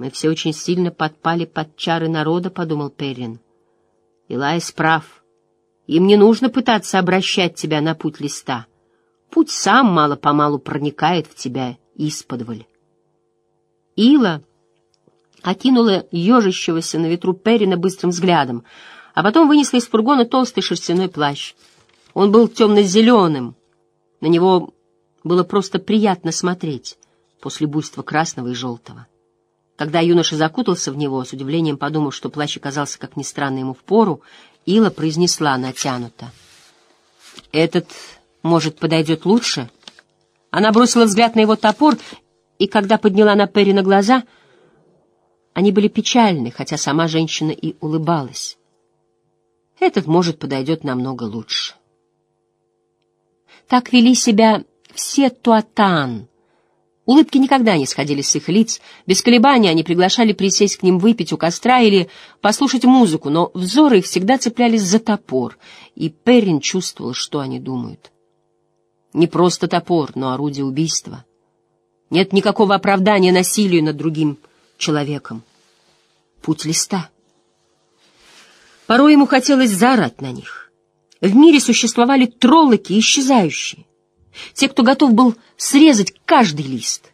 «Мы все очень сильно подпали под чары народа», — подумал Перрин. «Илайс прав. Им не нужно пытаться обращать тебя на путь листа. Путь сам мало-помалу проникает в тебя исподволь». Ила окинула ежащегося на ветру Перрина быстрым взглядом, а потом вынесла из фургона толстый шерстяной плащ. Он был темно-зеленым, на него было просто приятно смотреть после буйства красного и желтого. Когда юноша закутался в него, с удивлением подумав, что плащ оказался, как ни странно, ему в пору, Ила произнесла натянуто. «Этот, может, подойдет лучше?» Она бросила взгляд на его топор, и когда подняла на Перри глаза, они были печальны, хотя сама женщина и улыбалась. «Этот, может, подойдет намного лучше». Так вели себя все туатан. Улыбки никогда не сходили с их лиц, без колебаний они приглашали присесть к ним выпить у костра или послушать музыку, но взоры их всегда цеплялись за топор, и Перрин чувствовал, что они думают. Не просто топор, но орудие убийства. Нет никакого оправдания насилию над другим человеком. Путь листа. Порой ему хотелось заорать на них. В мире существовали троллоки, исчезающие. Те, кто готов был срезать каждый лист.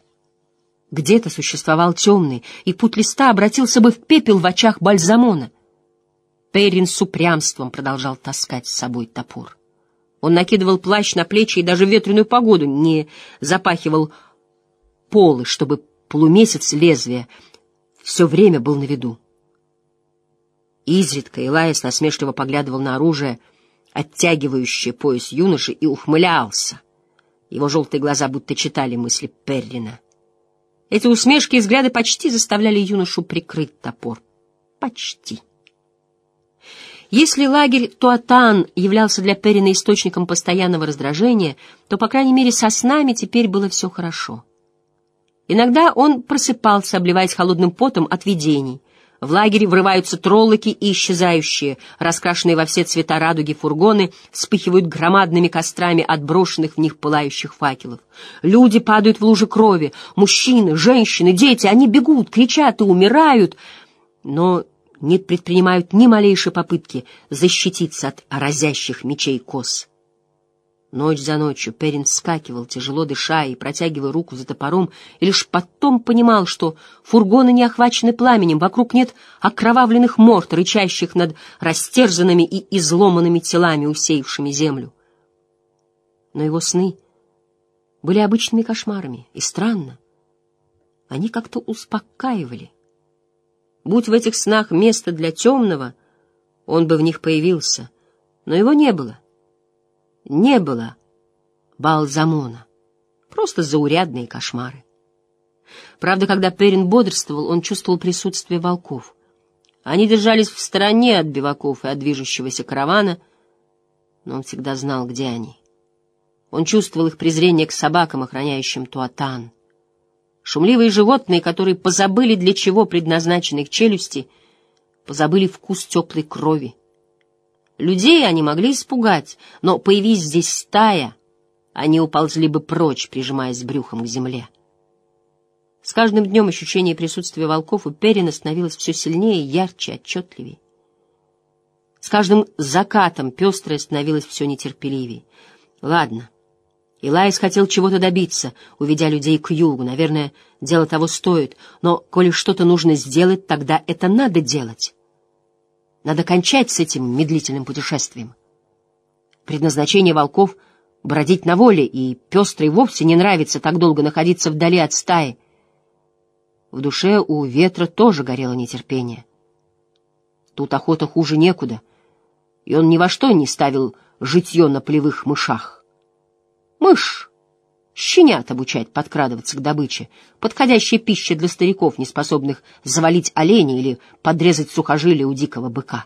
Где-то существовал темный, и путь листа обратился бы в пепел в очах Бальзамона. Перрин с упрямством продолжал таскать с собой топор. Он накидывал плащ на плечи и даже в ветреную погоду не запахивал полы, чтобы полумесяц лезвия все время был на виду. Изредка Илайс насмешливо поглядывал на оружие, оттягивающее пояс юноши, и ухмылялся. Его желтые глаза будто читали мысли Перрина. Эти усмешки и взгляды почти заставляли юношу прикрыть топор. Почти. Если лагерь Туатан являлся для Перрина источником постоянного раздражения, то, по крайней мере, со снами теперь было все хорошо. Иногда он просыпался, обливаясь холодным потом от видений, в лагере врываются троллоки и исчезающие, раскрашенные во все цвета радуги фургоны, вспыхивают громадными кострами отброшенных в них пылающих факелов. Люди падают в лужи крови, мужчины, женщины, дети, они бегут, кричат и умирают, но не предпринимают ни малейшей попытки защититься от разящих мечей кос. Ночь за ночью Перин вскакивал, тяжело дыша и протягивая руку за топором, и лишь потом понимал, что фургоны не охвачены пламенем, вокруг нет окровавленных морд, рычащих над растерзанными и изломанными телами, усеявшими землю. Но его сны были обычными кошмарами, и странно, они как-то успокаивали. Будь в этих снах место для темного, он бы в них появился, но его не было — не было Балзамона. Просто заурядные кошмары. Правда, когда Перин бодрствовал, он чувствовал присутствие волков. Они держались в стороне от биваков и от движущегося каравана, но он всегда знал, где они. Он чувствовал их презрение к собакам, охраняющим Туатан. Шумливые животные, которые позабыли, для чего предназначены их челюсти, позабыли вкус теплой крови. Людей они могли испугать, но, появись здесь стая, они уползли бы прочь, прижимаясь брюхом к земле. С каждым днем ощущение присутствия волков у Перина становилось все сильнее, ярче, отчетливее. С каждым закатом пестрое становилось все нетерпеливее. Ладно, Илайс хотел чего-то добиться, уведя людей к югу. Наверное, дело того стоит. Но, коли что-то нужно сделать, тогда это надо делать. Надо кончать с этим медлительным путешествием. Предназначение волков — бродить на воле, и пестрой вовсе не нравится так долго находиться вдали от стаи. В душе у ветра тоже горело нетерпение. Тут охота хуже некуда, и он ни во что не ставил житье на полевых мышах. Мышь щенят обучать подкрадываться к добыче, подходящая пища для стариков, не способных завалить оленя или подрезать сухожилие у дикого быка.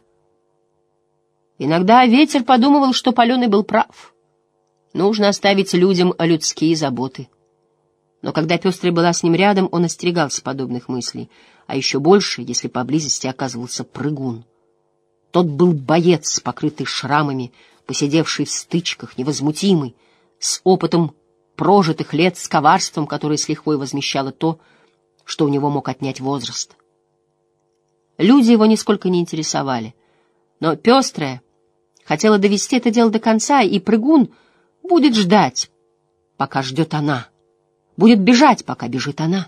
Иногда ветер подумывал, что Паленый был прав. Нужно оставить людям людские заботы. Но когда Пестрая была с ним рядом, он остерегался подобных мыслей, а еще больше, если поблизости оказывался прыгун. Тот был боец, покрытый шрамами, посидевший в стычках, невозмутимый, с опытом прожитых лет с коварством, которое с лихвой возмещало то, что у него мог отнять возраст. Люди его нисколько не интересовали, но пестрая хотела довести это дело до конца, и прыгун будет ждать, пока ждет она, будет бежать, пока бежит она.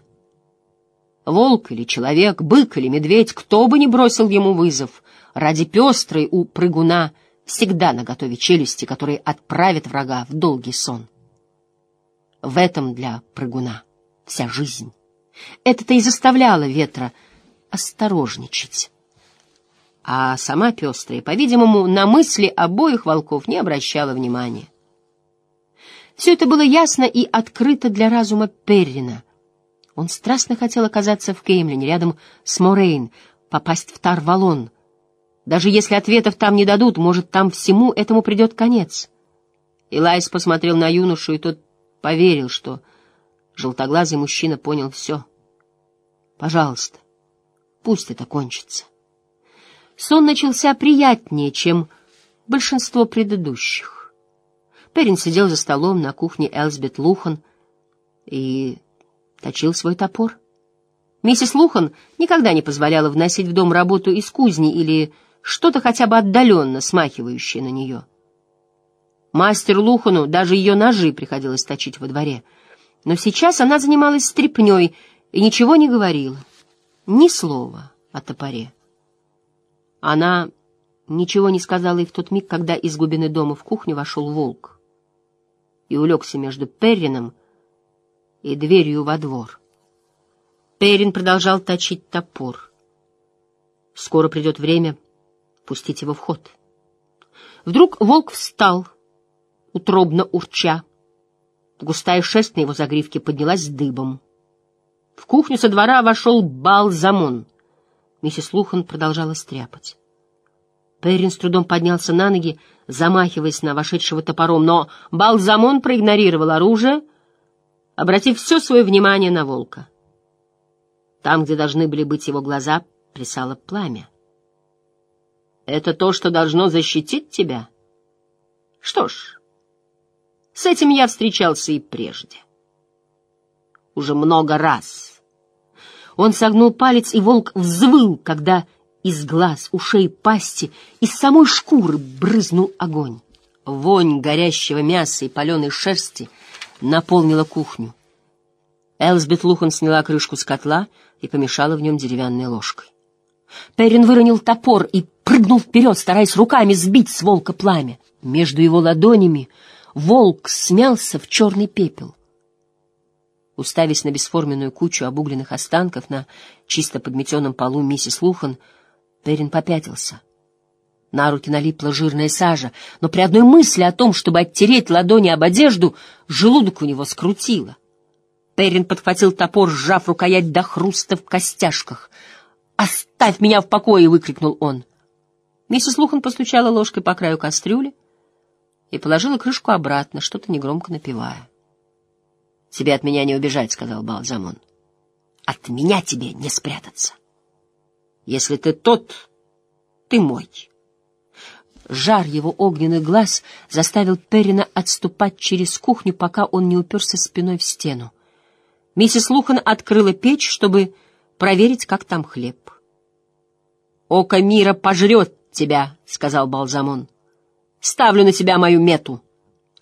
Волк или человек, бык или медведь, кто бы ни бросил ему вызов, ради пестрой у прыгуна всегда наготове челюсти, которые отправят врага в долгий сон. В этом для прыгуна вся жизнь. Это-то и заставляло ветра осторожничать. А сама пестрая, по-видимому, на мысли обоих волков не обращала внимания. Все это было ясно и открыто для разума Перрина. Он страстно хотел оказаться в Кеймлине, рядом с Морейн, попасть в Тарвалон. Даже если ответов там не дадут, может, там всему этому придет конец. Илайс посмотрел на юношу, и тот поверил, что желтоглазый мужчина понял все. «Пожалуйста, пусть это кончится». Сон начался приятнее, чем большинство предыдущих. Перин сидел за столом на кухне Элсбет Лухан и точил свой топор. Миссис Лухан никогда не позволяла вносить в дом работу из кузни или что-то хотя бы отдаленно смахивающее на нее. Мастер Лухану даже ее ножи приходилось точить во дворе. Но сейчас она занималась стряпней и ничего не говорила. Ни слова о топоре. Она ничего не сказала и в тот миг, когда из глубины дома в кухню вошел волк и улегся между Перрином и дверью во двор. Перрин продолжал точить топор. Скоро придет время пустить его в ход. Вдруг волк встал, утробно урча. Густая шерсть на его загривке поднялась дыбом. В кухню со двора вошел Балзамон. Миссис Лухан продолжала стряпать. Перрин с трудом поднялся на ноги, замахиваясь на вошедшего топором, но Балзамон проигнорировал оружие, обратив все свое внимание на волка. Там, где должны были быть его глаза, плясало пламя. «Это то, что должно защитить тебя?» «Что ж, с этим я встречался и прежде. Уже много раз». Он согнул палец, и волк взвыл, когда из глаз, ушей, пасти, из самой шкуры брызнул огонь. Вонь горящего мяса и паленой шерсти наполнила кухню. Элсбет Лухан сняла крышку с котла и помешала в нем деревянной ложкой. Перин выронил топор и прыгнул вперед, стараясь руками сбить с волка пламя. Между его ладонями волк смялся в черный пепел. Уставясь на бесформенную кучу обугленных останков на чисто подметенном полу миссис Лухан, Перин попятился. На руки налипла жирная сажа, но при одной мысли о том, чтобы оттереть ладони об одежду, желудок у него скрутило. Перин подхватил топор, сжав рукоять до хруста в костяшках. «Оставь меня в покое!» — выкрикнул он. Миссис Лухан постучала ложкой по краю кастрюли и положила крышку обратно, что-то негромко напевая. «Тебе от меня не убежать», — сказал Балзамон. «От меня тебе не спрятаться». Если ты тот, ты мой. Жар его огненных глаз заставил Перрина отступать через кухню, пока он не уперся спиной в стену. Миссис Лухан открыла печь, чтобы проверить, как там хлеб. «Око мира пожрет тебя», — сказал Балзамон. «Ставлю на тебя мою мету».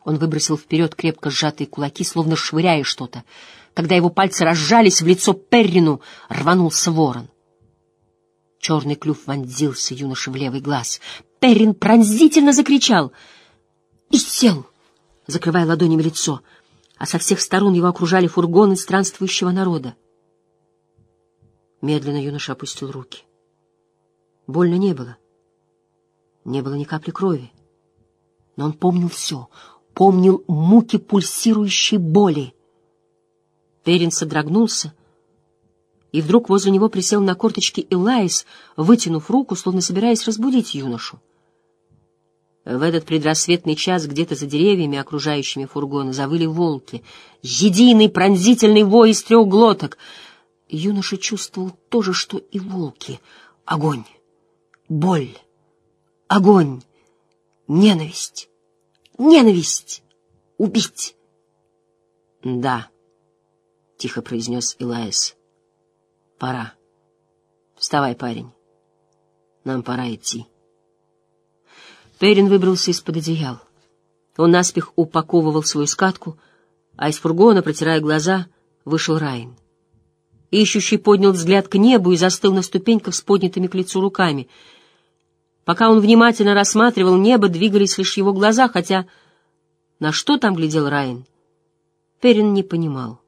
Он выбросил вперед крепко сжатые кулаки, словно швыряя что-то. Когда его пальцы разжались, в лицо Перрину рванулся ворон. Черный клюв вонзился юноше в левый глаз. Перрин пронзительно закричал и сел, закрывая ладонями лицо, а со всех сторон его окружали фургоны странствующего народа. Медленно юноша опустил руки. Больно не было. Не было ни капли крови. Но он помнил все, помнил муки пульсирующей боли. Перин содрогнулся, и вдруг возле него присел на корточки Элайс, вытянув руку, словно собираясь разбудить юношу. В этот предрассветный час где-то за деревьями, окружающими фургоны, завыли волки. Единый пронзительный вой из трех глоток. Юноша чувствовал то же, что и волки. Огонь, боль, огонь, ненависть, ненависть, убить. — Да, — тихо произнес Илаис. — Пора. Вставай, парень. Нам пора идти. Перин выбрался из-под одеял. Он наспех упаковывал свою скатку, а из фургона, протирая глаза, вышел Райн. Ищущий поднял взгляд к небу и застыл на ступеньках с поднятыми к лицу руками. Пока он внимательно рассматривал небо, двигались лишь его глаза, хотя на что там глядел Райн, Перин не понимал.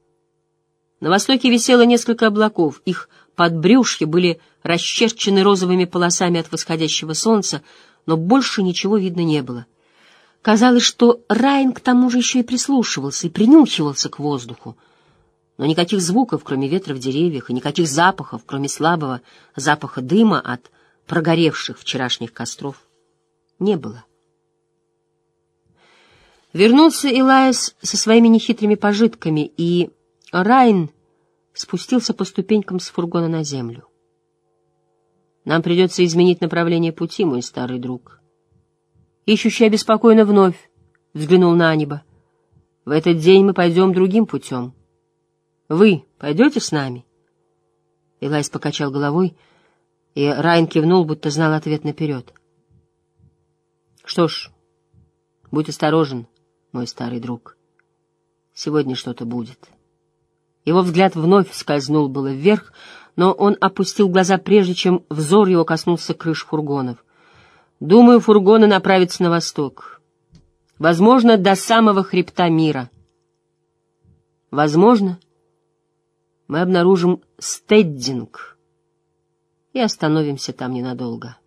На востоке висело несколько облаков, их подбрюшья были расчерчены розовыми полосами от восходящего солнца, но больше ничего видно не было. Казалось, что Райн к тому же еще и прислушивался и принюхивался к воздуху. Но никаких звуков, кроме ветра в деревьях, и никаких запахов, кроме слабого запаха дыма от прогоревших вчерашних костров, не было. Вернулся Илаис со своими нехитрыми пожитками, и Райн спустился по ступенькам с фургона на землю. «Нам придется изменить направление пути, мой старый друг». Ищущий обеспокоенно вновь взглянул на небо. «В этот день мы пойдем другим путем». Вы пойдете с нами? Элайс покачал головой, и Райн кивнул, будто знал ответ наперед. Что ж, будь осторожен, мой старый друг. Сегодня что-то будет. Его взгляд вновь скользнул было вверх, но он опустил глаза, прежде чем взор его коснулся крыш фургонов. Думаю, фургоны направятся на восток. Возможно, до самого хребта мира. Возможно, — мы обнаружим стеддинг и остановимся там ненадолго.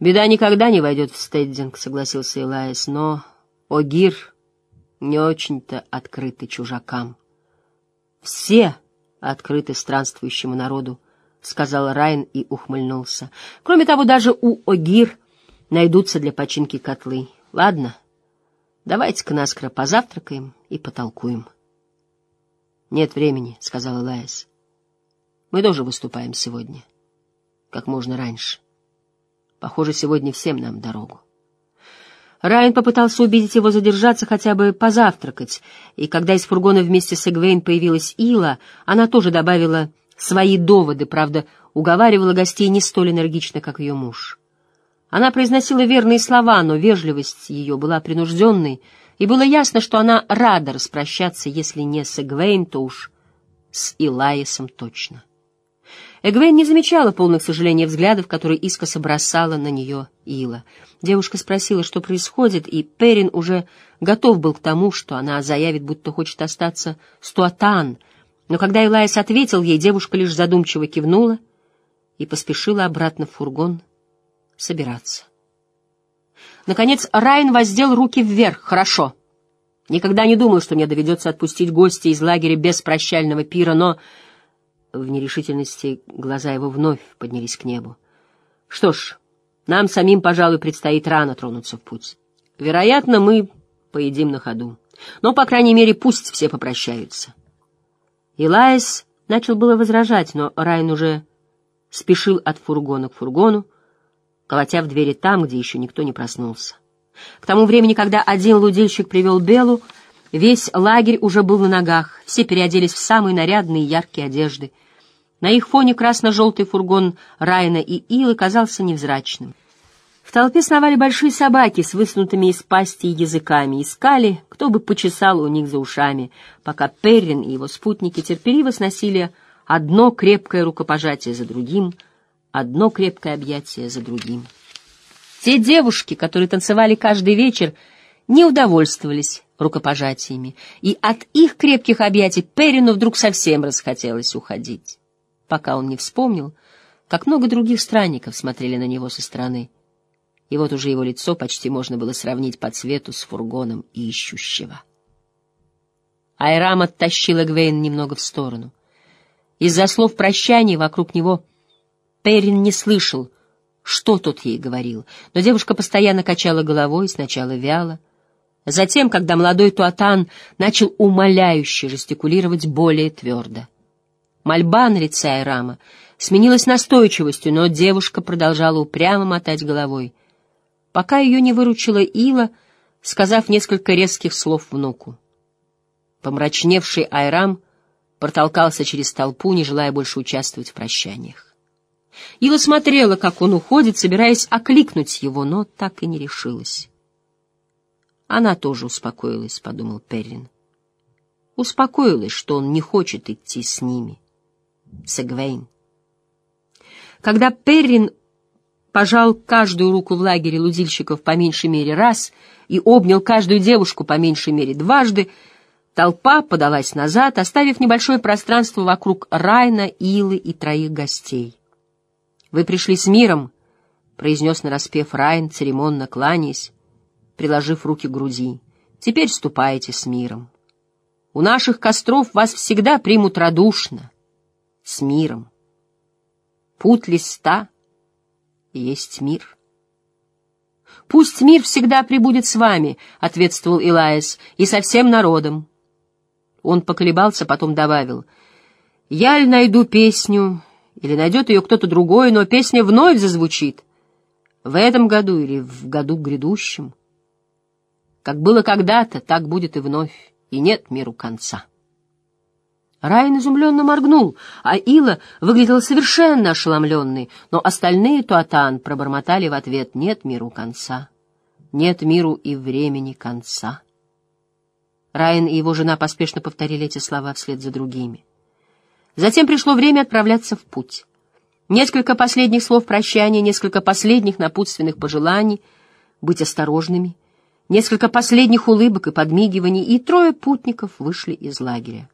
Беда никогда не войдет в стеддинг, согласился Илаис, но Огир не очень-то открыты чужакам. Все открыты странствующему народу, сказал Райн и ухмыльнулся. Кроме того, даже у Огир найдутся для починки котлы. Ладно, давайте-ка наскоро позавтракаем и потолкуем. «Нет времени», — сказал Элайс. «Мы тоже выступаем сегодня. Как можно раньше. Похоже, сегодня всем нам дорогу». Райан попытался убедить его задержаться хотя бы позавтракать, и когда из фургона вместе с Эгвейн появилась Ила, она тоже добавила свои доводы, правда, уговаривала гостей не столь энергично, как ее муж. Она произносила верные слова, но вежливость ее была принужденной, и было ясно, что она рада распрощаться, если не с Эгвейн, то уж с Илаисом точно. Эгвейн не замечала полных сожаления взглядов, которые искоса бросала на нее Ила. Девушка спросила, что происходит, и Перин уже готов был к тому, что она заявит, будто хочет остаться с Туатан, но когда Илаис ответил ей, девушка лишь задумчиво кивнула и поспешила обратно в фургон собираться. Наконец Райн воздел руки вверх. «Хорошо. Никогда не думал, что мне доведется отпустить гостя из лагеря без прощального пира, но...» В нерешительности глаза его вновь поднялись к небу. «Что ж, нам самим, пожалуй, предстоит рано тронуться в путь. Вероятно, мы поедим на ходу. Но, по крайней мере, пусть все попрощаются». Илаис начал было возражать, но Райн уже спешил от фургона к фургону, колотя в двери там, где еще никто не проснулся. К тому времени, когда один лудильщик привел Белу, весь лагерь уже был на ногах, все переоделись в самые нарядные яркие одежды. На их фоне красно-желтый фургон Райна и Илы казался невзрачным. В толпе сновали большие собаки с высунутыми из пасти языками, искали, кто бы почесал у них за ушами, пока Перрин и его спутники терпеливо сносили одно крепкое рукопожатие за другим — одно крепкое объятие за другим. Те девушки, которые танцевали каждый вечер, не удовольствовались рукопожатиями, и от их крепких объятий Перину вдруг совсем расхотелось уходить, пока он не вспомнил, как много других странников смотрели на него со стороны, и вот уже его лицо почти можно было сравнить по цвету с фургоном ищущего. Айрам оттащила Гвейн немного в сторону. Из-за слов прощания вокруг него Перрин не слышал, что тот ей говорил, но девушка постоянно качала головой, сначала вяло. Затем, когда молодой Туатан начал умоляюще жестикулировать более твердо. Мольба на лице Айрама сменилась настойчивостью, но девушка продолжала упрямо мотать головой, пока ее не выручила Ила, сказав несколько резких слов внуку. Помрачневший Айрам протолкался через толпу, не желая больше участвовать в прощаниях. Ила смотрела, как он уходит, собираясь окликнуть его, но так и не решилась. Она тоже успокоилась, — подумал Перрин. Успокоилась, что он не хочет идти с ними. С Эгвейн. Когда Перрин пожал каждую руку в лагере лудильщиков по меньшей мере раз и обнял каждую девушку по меньшей мере дважды, толпа подалась назад, оставив небольшое пространство вокруг Райна, Илы и троих гостей. «Вы пришли с миром», — произнес нараспев Райн, церемонно кланяясь, приложив руки к груди. «Теперь ступайте с миром. У наших костров вас всегда примут радушно, с миром. Путь листа — есть мир. «Пусть мир всегда пребудет с вами», — ответствовал Илаис, — «и со всем народом». Он поколебался, потом добавил, «Я ли найду песню, или найдет ее кто-то другой, но песня вновь зазвучит. В этом году или в году грядущем. Как было когда-то, так будет и вновь, и нет миру конца». Райан изумленно моргнул, а Ила выглядела совершенно ошеломленной, но остальные Туатан пробормотали в ответ «нет миру конца, нет миру и времени конца». Райан и его жена поспешно повторили эти слова вслед за другими. Затем пришло время отправляться в путь. Несколько последних слов прощания, несколько последних напутственных пожеланий, быть осторожными, несколько последних улыбок и подмигиваний, и трое путников вышли из лагеря.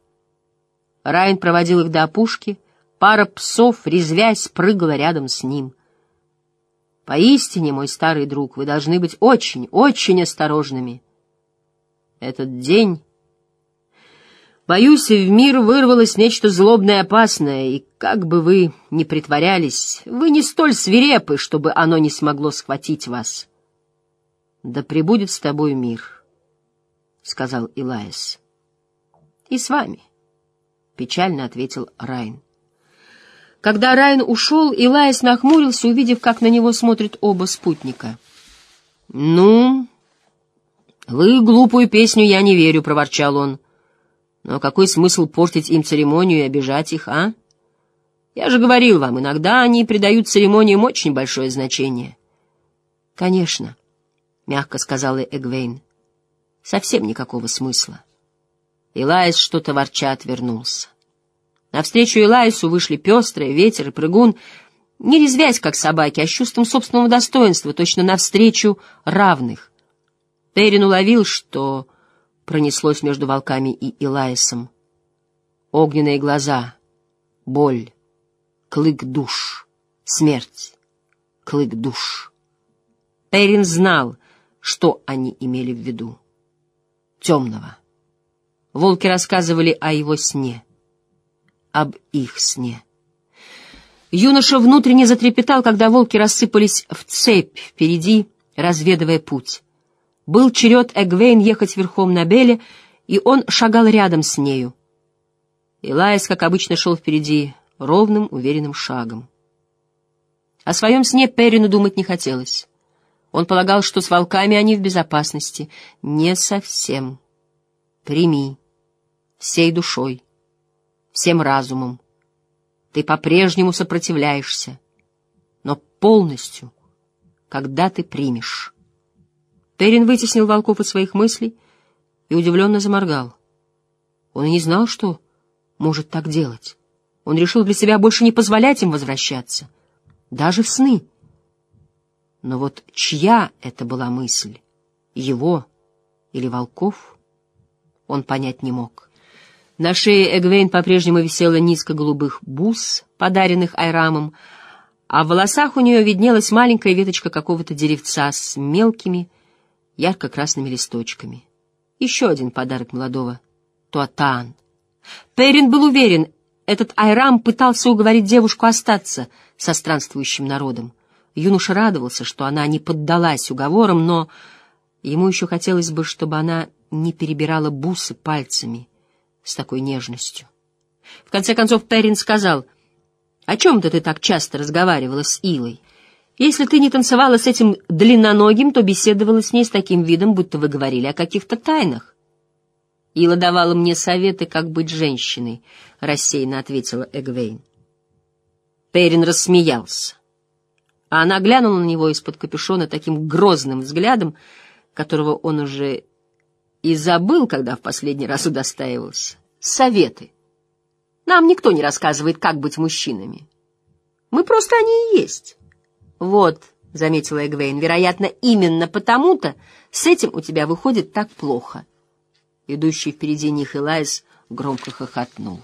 Райн проводил их до опушки, пара псов, резвясь, прыгала рядом с ним. Поистине, мой старый друг, вы должны быть очень, очень осторожными. Этот день... Боюсь, в мир вырвалось нечто злобное и опасное, и как бы вы ни притворялись, вы не столь свирепы, чтобы оно не смогло схватить вас. Да пребудет с тобой мир, — сказал Илаис. И с вами печально ответил Райн. Когда Райн ушел, Илайс нахмурился, увидев, как на него смотрят оба спутника. «Ну, в их глупую песню я не верю», — проворчал он. «Но какой смысл портить им церемонию и обижать их, а? Я же говорил вам, иногда они придают церемониям очень большое значение». «Конечно», — мягко сказала Эгвейн, — «совсем никакого смысла». Илайс что-то ворча отвернулся. Навстречу Илайсу вышли пестрые, ветер и прыгун, не резвясь, как собаки, а с чувством собственного достоинства, точно навстречу равных. Террин уловил, что пронеслось между волками и Илайсом. Огненные глаза, боль, клык душ, смерть, клык душ. Террин знал, что они имели в виду. Темного. Волки рассказывали о его сне, об их сне. Юноша внутренне затрепетал, когда волки рассыпались в цепь впереди, разведывая путь. Был черед Эгвейн ехать верхом на Беле, и он шагал рядом с нею. Илайс, как обычно, шел впереди ровным, уверенным шагом. О своем сне Перину думать не хотелось. Он полагал, что с волками они в безопасности. Не совсем. Прими всей душой, всем разумом. Ты по-прежнему сопротивляешься, но полностью, когда ты примешь. Терин вытеснил волков из своих мыслей и удивленно заморгал. Он и не знал, что может так делать. Он решил для себя больше не позволять им возвращаться, даже в сны. Но вот чья это была мысль, его или волков, он понять не мог. На шее Эгвейн по-прежнему висела низко голубых бус, подаренных Айрамом, а в волосах у нее виднелась маленькая веточка какого-то деревца с мелкими ярко-красными листочками. Еще один подарок молодого Туатаан. Перин был уверен, этот Айрам пытался уговорить девушку остаться со странствующим народом. Юноша радовался, что она не поддалась уговорам, но ему еще хотелось бы, чтобы она не перебирала бусы пальцами — с такой нежностью. В конце концов Перрин сказал, «О чем-то ты так часто разговаривала с Илой? Если ты не танцевала с этим длинноногим, то беседовала с ней с таким видом, будто вы говорили о каких-то тайнах». Ила давала мне советы, как быть женщиной, — рассеянно ответила Эгвейн. Перин рассмеялся. А она глянула на него из-под капюшона таким грозным взглядом, которого он уже и забыл, когда в последний раз удостаивался. Советы. Нам никто не рассказывает, как быть мужчинами. Мы просто они и есть. Вот, — заметила Эгвейн, — вероятно, именно потому-то с этим у тебя выходит так плохо. Идущий впереди них Элайс громко хохотнул.